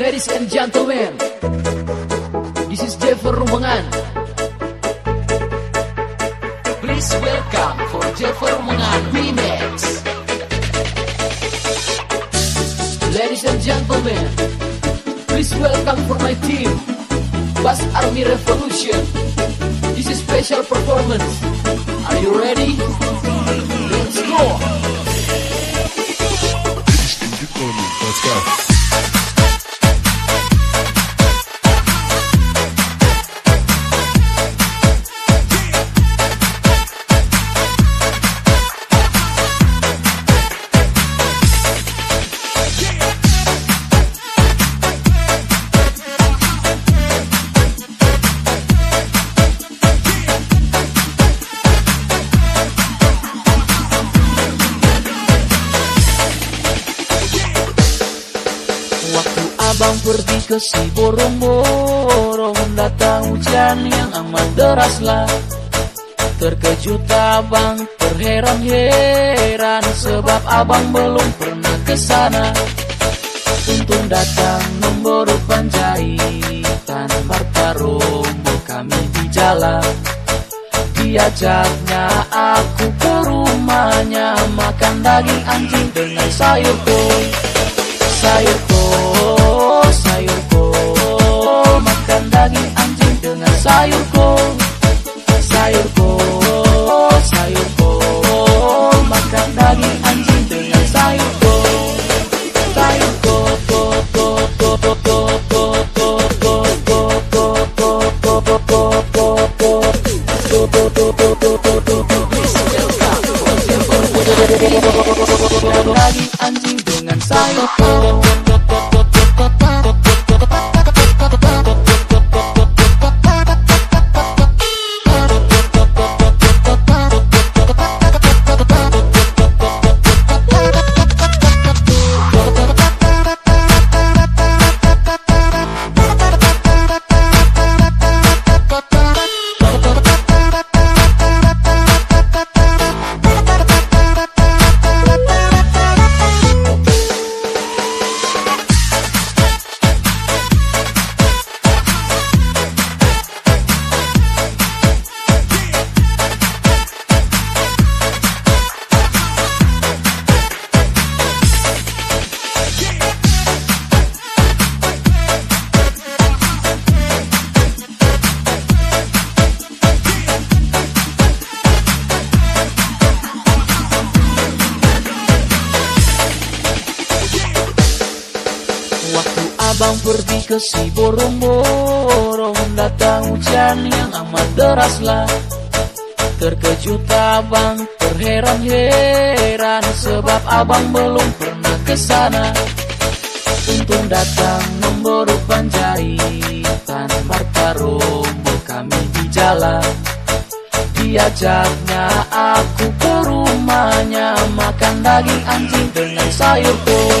Ladies and gentlemen, this is Jeffer Rumangan. Please welcome for Jeffer Rumangan Remix. Ladies and gentlemen, please welcome for my team, Bass Army Revolution. This is special performance. Are you ready? Let's go! Let's go. Abang pergi ke si borong-borong Datang hujan yang amat deraslah Terkejut abang terheran-heran. Sebab abang belum pernah ke sana. Untung datang nomor panjaitan. Bartarombo kami di jalan. Diajaknya aku ke rumahnya. Makan daging anjing dengan sayur kol Thank you. Waktu abang pergi ke si borong-borong Datang hujan yang amat deraslah Terkejut abang terheran-heran. Sebab abang belum pernah ke sana. Untung datang nomor panjaitan Bartarombo kami di jalan. Diajaknya aku ke rumahnya. Makan daging anjing dengan sayur kol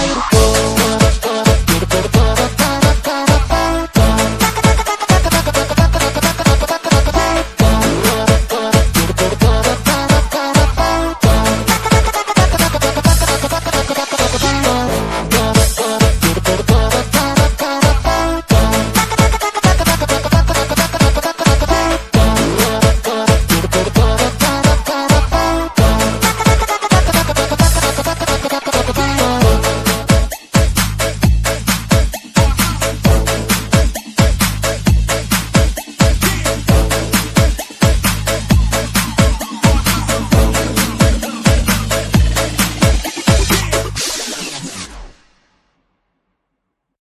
beautiful